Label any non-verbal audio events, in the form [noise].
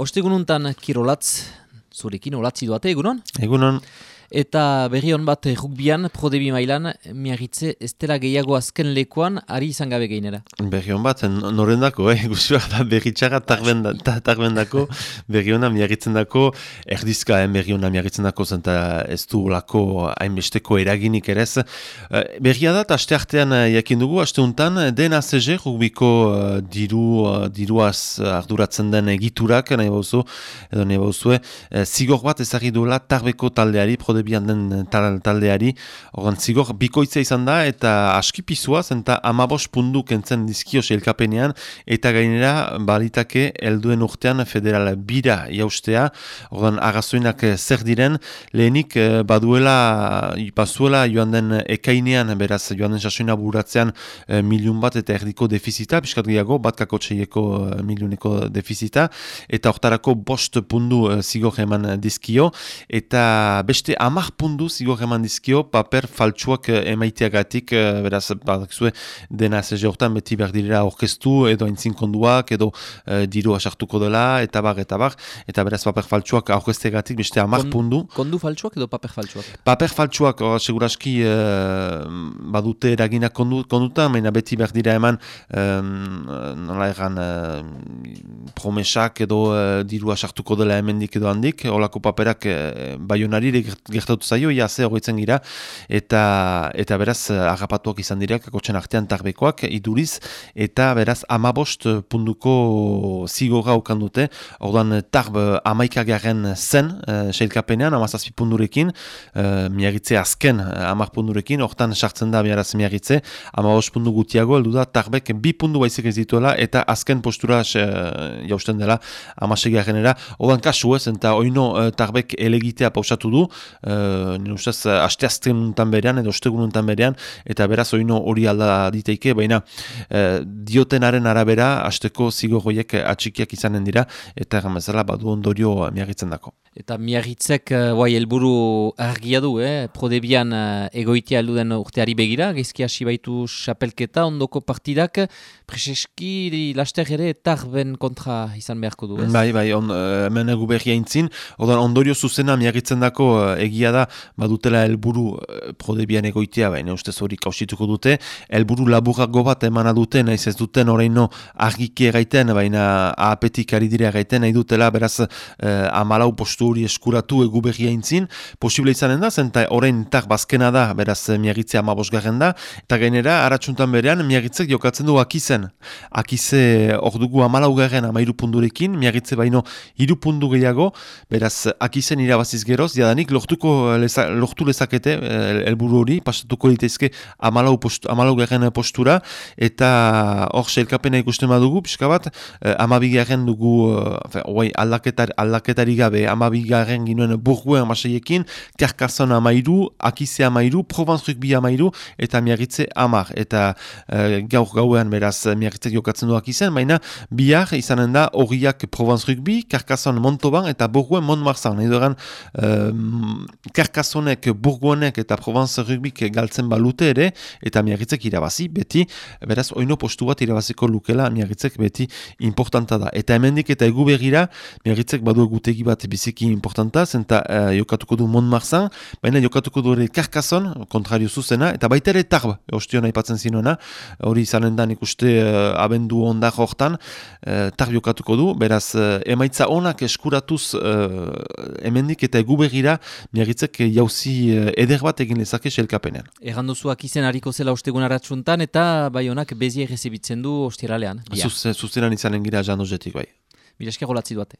Ostegununtan kirolatz, zurekin olatzi duate, egunon? Egunon. Eta berri hon bat rugbian, prodebi mailan, miagitze ez dela gehiago azken lekuan, ari izan gabe geinera. Berri hon bat, norendako, eh? [laughs] Guztua da berri txaga tarben dako, berri hona miagitzen dako, erdizka eh, berri hona miagitzen dako, zenta ez du lako hainbesteko eraginik erez. Uh, berria da, aste artean jakin dugu, aste untan, den ACG, rugbiko diru, diruaz arduratzen den egiturak, nahi bauzu, edo nahi bauzu, uh, zigor bat ezagir duela tarbeko taldeari, prodebi bian den taldeari, organ zigor bikoitza izan da, eta askipizua, zenta amabos pundu kentzen dizkio elkapenean, eta gainera balitake helduen urtean federal bira jaustea, organ agazoinak zer diren, lehenik eh, baduela, bazuela joan den ekainean, beraz joan den sasoina buratzean miliun bat eta erdiko defizita, piskat gehiago, bat kakotxeieko miliuneko defizita, eta hortarako bost pundu e, zigor eman dizkio, eta beste amak pundu zigor eman dizkio paper faltsuak eh, emaiteagatik, eh, beraz, badakzue, dena zeze hortan beti berdira orkestu edo entzin konduak edo uh, diru asartuko dela, eta bar, eta bar, eta beraz paper faltsuak aurkestegatik beste amak pundu. Kondu faltsuak edo paper faltsuak? Paper faltsuak, or, seguraski badute eragina kondu, konduta, maina beti berdira eman um, nola egan promesak edo uh, diru asartuko dela hemendik edo handik, holako paperak uh, baionari gertatu zaio, ia ze horretzen gira, eta eta beraz agapatuak izan dira, kakotxen artean tarbekoak, iduriz, eta beraz amabost punduko zigora okan dute, orduan tarb amaikagaren zen, uh, seilkapenean, amazazpi pundurekin, uh, miagitze azken amar pundurekin, hortan sartzen da miaraz miagitze, amabost pundu gutiago, eldu da, tarbek bi pundu baizik ez dituela, eta azken postura jausten dela, amasegaren era, orduan kasu ez, eta oino uh, tarbek elegitea pausatu du, uh, nire ustez, aste azten berean, edo ostegun berean, eta beraz oino hori alda diteike, baina uh, diotenaren arabera, asteko zigo goiek atxikiak izanen dira, eta gamezala badu ondorio miagitzen dako. Eta miagitzek, uh, bai, elburu argia du, eh? prodebian uh, egoitea alduden urteari begira, gezki hasi baitu xapelketa, ondoko partidak, preseski laster ere tarben kontra izan beharko du, ez? Bai, bai, on, hemen egu berria intzin, ondorio zuzena miagitzen dako egia da badutela helburu eh, prodebian egoitea, baina ustez hori kausituko dute, helburu laburago bat emana dute, naiz ez duten oraino argiki egaiten, baina apetik ari dire egaiten, nahi dutela beraz eh, amalau postu hori eskuratu egu berria intzin, posible izanen da, zenta orain tak bazkena da, beraz miagitzea amabosgarren da, eta gainera, aratsuntan berean, miagitzek jokatzen du akizen. Akize hor dugu amalau garen amairu pundurekin, miagitze baino irupundu gehiago, beraz akizen irabaziz geroz, jadanik lortu lortuko leza, lortu lezakete eh, helburu hori, pasatuko litezke amalau, post, amalau garen postura, eta hor selkapena ikusten badugu, pixka bat, eh, amabigaren dugu, eh, oai, aldaketar, aldaketari gabe, amabigaren ginoen burguen amaseiekin, karkazon amairu, akize amairu, Provence rugby amairu, eta miagitze amar, eta eh, gaur gauean beraz miagitze jokatzen duak izen, baina bihar izanen da horiak Provence rugby, karkazon montoban, eta burguen montmarzan, nahi dueran, karkasonek, burgonek eta Provence rugbik galtzen balute ere, eta miagitzek irabazi, beti, beraz, oino postu bat irabaziko lukela, miagitzek beti importanta da. Eta hemendik eta egu begira, miagitzek badu egutegi bat biziki importanta, zenta uh, jokatuko du Montmarzan, baina jokatuko du ere karkason, kontrario zuzena, eta baita ere tarb, ostion aipatzen zinuena, hori izanen da ikuste uh, abendu ondak hortan, uh, tarb jokatuko du, beraz, emaitza onak eskuratuz uh, hemendik eta egu begira, miagitzek jauzi eh, eder bat egin lezake selkapenean. Egan duzuak izen hariko zela ostegun aratsuntan eta bai honak bezie rezibitzen du ostiralean. Zuzenan izanen gira jan ozetik bai. Mila esker duate.